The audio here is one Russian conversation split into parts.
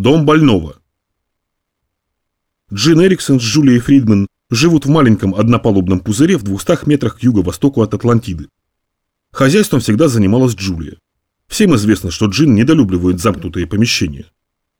Дом больного. Джин Эриксон с Джулией Фридман живут в маленьком однопалубном пузыре в 200 метрах к юго-востоку от Атлантиды. Хозяйством всегда занималась Джулия. Всем известно, что Джин недолюбливает замкнутые помещения.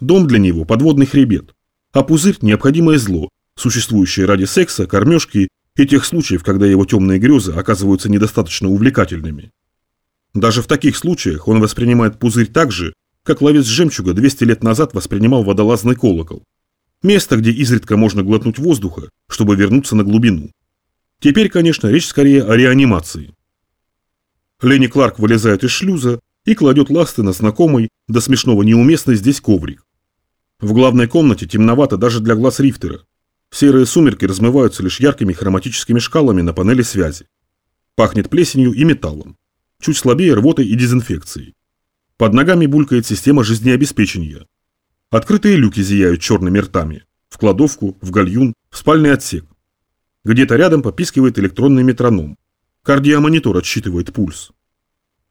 Дом для него – подводный хребет, а пузырь – необходимое зло, существующее ради секса, кормежки и тех случаев, когда его темные грезы оказываются недостаточно увлекательными. Даже в таких случаях он воспринимает пузырь так же, как ловец жемчуга 200 лет назад воспринимал водолазный колокол. Место, где изредка можно глотнуть воздуха, чтобы вернуться на глубину. Теперь, конечно, речь скорее о реанимации. Ленни Кларк вылезает из шлюза и кладет ласты на знакомый, до смешного неуместный здесь коврик. В главной комнате темновато даже для глаз рифтера. Серые сумерки размываются лишь яркими хроматическими шкалами на панели связи. Пахнет плесенью и металлом. Чуть слабее рвотой и дезинфекцией. Под ногами булькает система жизнеобеспечения. Открытые люки зияют черными ртами. В кладовку, в гальюн, в спальный отсек. Где-то рядом попискивает электронный метроном. Кардиомонитор отсчитывает пульс.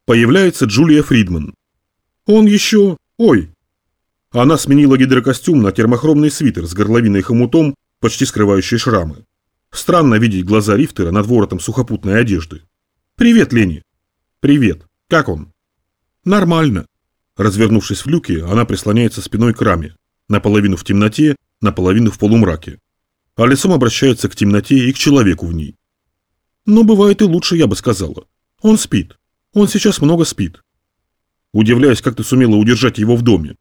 Появляется Джулия Фридман. Он еще... Ой! Она сменила гидрокостюм на термохромный свитер с горловиной хомутом, почти скрывающий шрамы. Странно видеть глаза Рифтера над воротом сухопутной одежды. «Привет, Лени!» «Привет. Как он?» Нормально. Развернувшись в люке, она прислоняется спиной к раме, наполовину в темноте, наполовину в полумраке. А лицом обращается к темноте и к человеку в ней. Но бывает и лучше, я бы сказала. Он спит. Он сейчас много спит. Удивляюсь, как ты сумела удержать его в доме.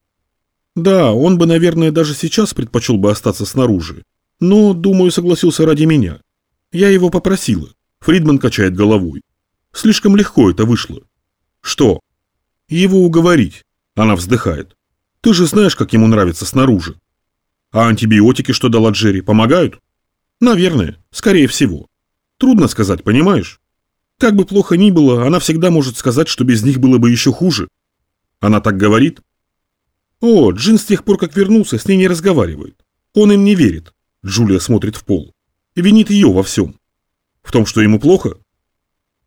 Да, он бы, наверное, даже сейчас предпочел бы остаться снаружи. Но, думаю, согласился ради меня. Я его попросила. Фридман качает головой. Слишком легко это вышло. Что? Его уговорить. Она вздыхает. Ты же знаешь, как ему нравится снаружи. А антибиотики, что дала Джерри, помогают? Наверное, скорее всего. Трудно сказать, понимаешь? Как бы плохо ни было, она всегда может сказать, что без них было бы еще хуже. Она так говорит? О, Джин с тех пор, как вернулся, с ней не разговаривает. Он им не верит. Джулия смотрит в пол. И винит ее во всем. В том, что ему плохо?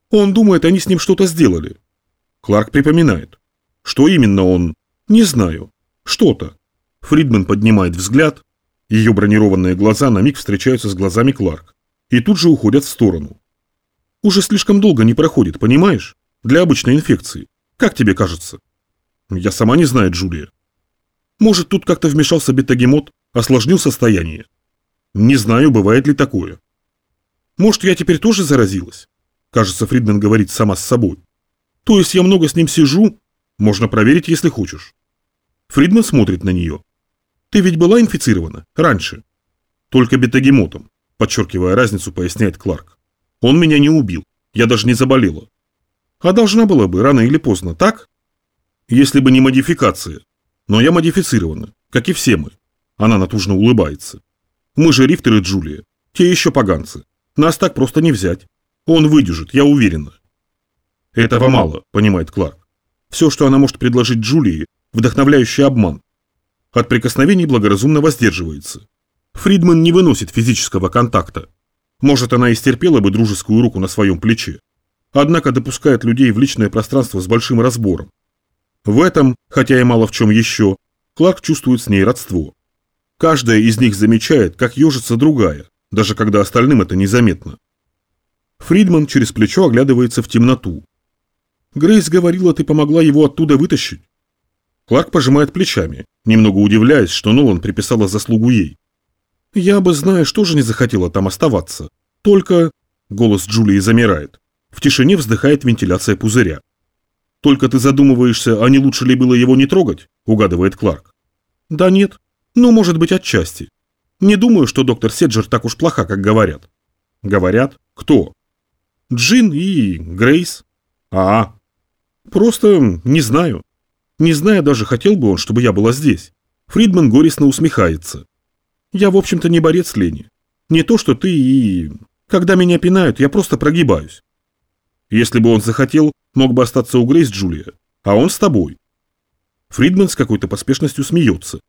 Он думает, они с ним что-то сделали. Кларк припоминает. Что именно он? Не знаю. Что-то. Фридман поднимает взгляд. Ее бронированные глаза на миг встречаются с глазами Кларк. И тут же уходят в сторону. Уже слишком долго не проходит, понимаешь? Для обычной инфекции. Как тебе кажется? Я сама не знаю, Джулия. Может, тут как-то вмешался бетагемот, осложнил состояние. Не знаю, бывает ли такое. Может, я теперь тоже заразилась? Кажется, Фридман говорит сама с собой. То есть я много с ним сижу? Можно проверить, если хочешь. Фридман смотрит на нее. Ты ведь была инфицирована? Раньше. Только бетагемотом. Подчеркивая разницу, поясняет Кларк. Он меня не убил. Я даже не заболела. А должна была бы, рано или поздно, так? Если бы не модификация. Но я модифицирована, как и все мы. Она натужно улыбается. Мы же рифтеры Джулия. Те еще поганцы. Нас так просто не взять. Он выдержит, я уверена. Этого мало, понимает Кларк. Все, что она может предложить Джулии, вдохновляющий обман. От прикосновений благоразумно воздерживается. Фридман не выносит физического контакта. Может, она и стерпела бы дружескую руку на своем плече. Однако допускает людей в личное пространство с большим разбором. В этом, хотя и мало в чем еще, Кларк чувствует с ней родство. Каждая из них замечает, как ежится другая, даже когда остальным это незаметно. Фридман через плечо оглядывается в темноту, Грейс говорила, ты помогла его оттуда вытащить. Кларк пожимает плечами, немного удивляясь, что Нолан приписала заслугу ей. Я бы, знаешь, тоже не захотела там оставаться. Только... Голос Джулии замирает. В тишине вздыхает вентиляция пузыря. «Только ты задумываешься, а не лучше ли было его не трогать?» – угадывает Кларк. «Да нет. Ну, может быть, отчасти. Не думаю, что доктор Седжер так уж плоха, как говорят». «Говорят? Кто?» «Джин и Грейс». «А, Просто не знаю. Не знаю даже, хотел бы он, чтобы я была здесь. Фридман горестно усмехается. Я, в общем-то, не борец Лени. Не то, что ты и... Когда меня пинают, я просто прогибаюсь. Если бы он захотел, мог бы остаться у Грейс Джулия. А он с тобой. Фридман с какой-то поспешностью смеется.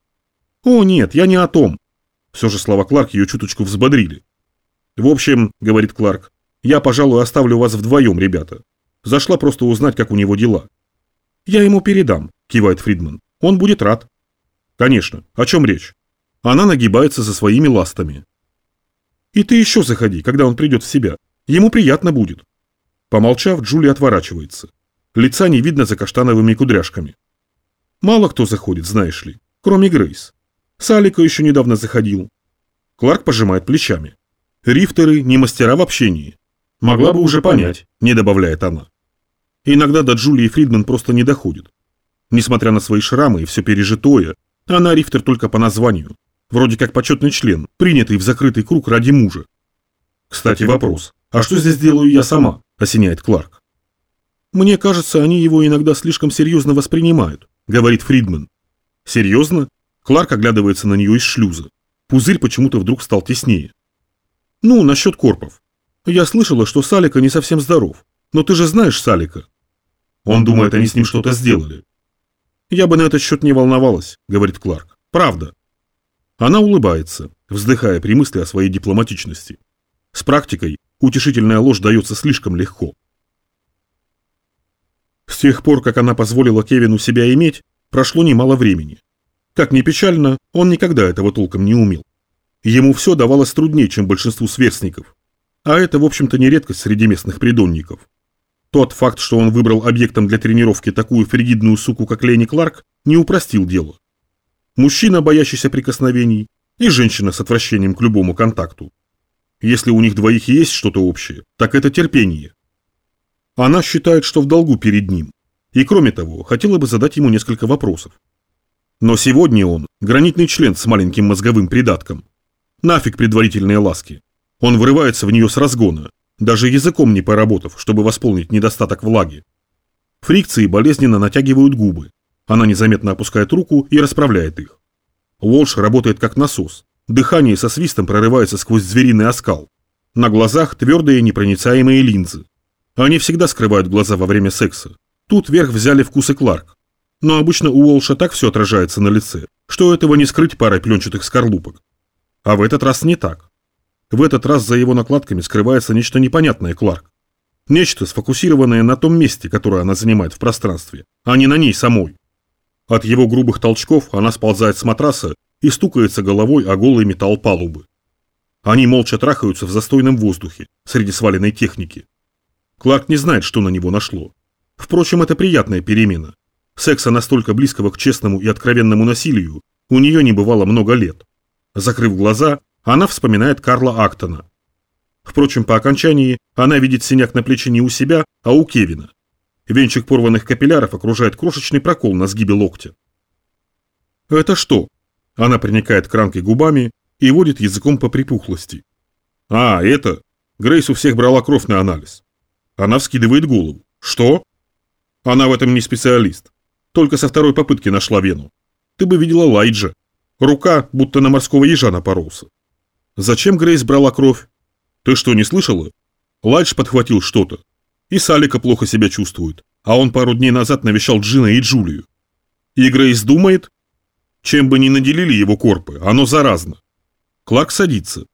О, нет, я не о том. Все же слова Кларк ее чуточку взбодрили. В общем, говорит Кларк, я, пожалуй, оставлю вас вдвоем, ребята. Зашла просто узнать, как у него дела. «Я ему передам», – кивает Фридман. «Он будет рад». Конечно. О чем речь? Она нагибается за своими ластами. И ты еще заходи, когда он придет в себя. Ему приятно будет. Помолчав, Джули отворачивается. Лица не видно за каштановыми кудряшками. Мало кто заходит, знаешь ли, кроме Грейс. Салика еще недавно заходил. Кларк пожимает плечами. Рифтеры не мастера в общении. Могла бы уже понять, не добавляет она. Иногда до Джулии Фридман просто не доходит. Несмотря на свои шрамы и все пережитое, она рифтер только по названию. Вроде как почетный член, принятый в закрытый круг ради мужа. Кстати, вопрос. А что здесь делаю я сама? Осеняет Кларк. Мне кажется, они его иногда слишком серьезно воспринимают, говорит Фридман. Серьезно? Кларк оглядывается на нее из шлюза. Пузырь почему-то вдруг стал теснее. Ну, насчет корпов. Я слышала, что Салика не совсем здоров. Но ты же знаешь Салика. Он думает, они с ним что-то сделали. Я бы на этот счет не волновалась, говорит Кларк. Правда. Она улыбается, вздыхая при мысли о своей дипломатичности. С практикой утешительная ложь дается слишком легко. С тех пор, как она позволила Кевину себя иметь, прошло немало времени. Как ни печально, он никогда этого толком не умел. Ему все давалось труднее, чем большинству сверстников. А это, в общем-то, не редкость среди местных придонников. Тот факт, что он выбрал объектом для тренировки такую фригидную суку, как Лени Кларк, не упростил дело. Мужчина, боящийся прикосновений, и женщина с отвращением к любому контакту. Если у них двоих есть что-то общее, так это терпение. Она считает, что в долгу перед ним. И кроме того, хотела бы задать ему несколько вопросов. Но сегодня он – гранитный член с маленьким мозговым придатком. Нафиг предварительные ласки. Он вырывается в нее с разгона, даже языком не поработав, чтобы восполнить недостаток влаги. Фрикции болезненно натягивают губы. Она незаметно опускает руку и расправляет их. Уолш работает как насос. Дыхание со свистом прорывается сквозь звериный оскал. На глазах твердые непроницаемые линзы. Они всегда скрывают глаза во время секса. Тут верх взяли вкусы Кларк. Но обычно у Уолша так все отражается на лице, что этого не скрыть парой пленчатых скорлупок. А в этот раз не так. В этот раз за его накладками скрывается нечто непонятное Кларк. Нечто, сфокусированное на том месте, которое она занимает в пространстве, а не на ней самой. От его грубых толчков она сползает с матраса и стукается головой о голый металл палубы. Они молча трахаются в застойном воздухе, среди сваленной техники. Кларк не знает, что на него нашло. Впрочем, это приятная перемена. Секса настолько близкого к честному и откровенному насилию у нее не бывало много лет. Закрыв глаза, она вспоминает Карла Актона. Впрочем, по окончании она видит синяк на плече не у себя, а у Кевина. Венчик порванных капилляров окружает крошечный прокол на сгибе локтя. «Это что?» Она приникает к ранке губами и водит языком по припухлости. «А, это...» Грейс у всех брала кровь на анализ. Она вскидывает голову. «Что?» Она в этом не специалист. Только со второй попытки нашла вену. Ты бы видела Лайджа. Рука, будто на морского ежа напоролся. Зачем Грейс брала кровь? Ты что, не слышала? Лайдж подхватил что-то. И Салика плохо себя чувствует. А он пару дней назад навещал Джина и Джулию. И Грейс думает, чем бы ни наделили его корпы, оно заразно. Кларк садится.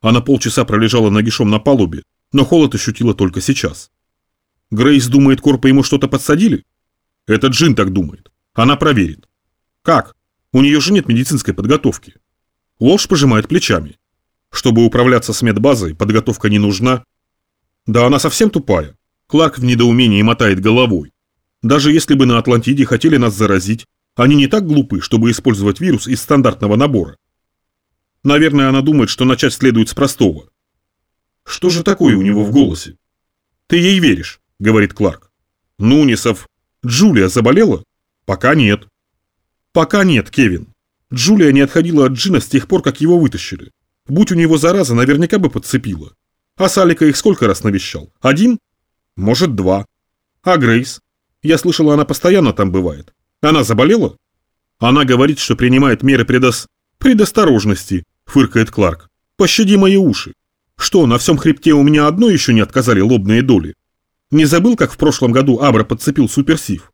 Она полчаса пролежала нагишом на палубе, но холод ощутила только сейчас. Грейс думает, корпы ему что-то подсадили? Это Джин так думает. Она проверит. Как? У нее же нет медицинской подготовки. Уолш пожимает плечами. Чтобы управляться с медбазой, подготовка не нужна. Да она совсем тупая. Кларк в недоумении мотает головой. Даже если бы на Атлантиде хотели нас заразить, они не так глупы, чтобы использовать вирус из стандартного набора. Наверное, она думает, что начать следует с простого. Что же такое у него в голосе? Ты ей веришь, говорит Кларк. Нунисов. Джулия заболела? Пока нет. Пока нет, Кевин. Джулия не отходила от Джина с тех пор, как его вытащили. Будь у него зараза, наверняка бы подцепила. А Салика их сколько раз навещал? Один? Может, два. А Грейс? Я слышала, она постоянно там бывает. Она заболела? Она говорит, что принимает меры предос... предосторожности, фыркает Кларк. Пощади мои уши. Что, на всем хребте у меня одно еще не отказали лобные доли? Не забыл, как в прошлом году Абра подцепил суперсив?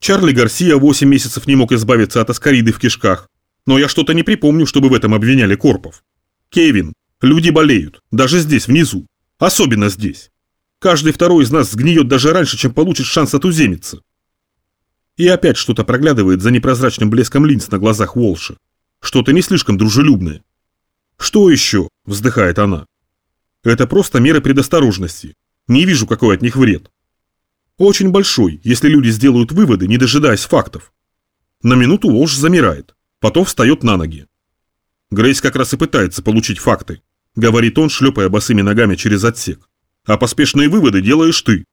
Чарли Гарсия 8 месяцев не мог избавиться от аскариды в кишках. Но я что-то не припомню, чтобы в этом обвиняли Корпов. Кевин, люди болеют, даже здесь, внизу. Особенно здесь. Каждый второй из нас сгниет даже раньше, чем получит шанс отуземиться. И опять что-то проглядывает за непрозрачным блеском линз на глазах Волша. Что-то не слишком дружелюбное. «Что еще?» – вздыхает она. «Это просто меры предосторожности. Не вижу, какой от них вред. Очень большой, если люди сделают выводы, не дожидаясь фактов. На минуту Волш замирает, потом встает на ноги. Грейс как раз и пытается получить факты, говорит он, шлепая босыми ногами через отсек. А поспешные выводы делаешь ты.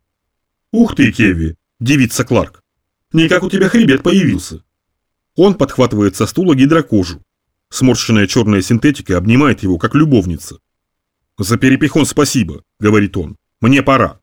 Ух ты, Кеви, девица Кларк. Никак у тебя хребет появился. Он подхватывает со стула гидрокожу. Сморщенная черная синтетика обнимает его, как любовница. «За перепихон спасибо», — говорит он. «Мне пора».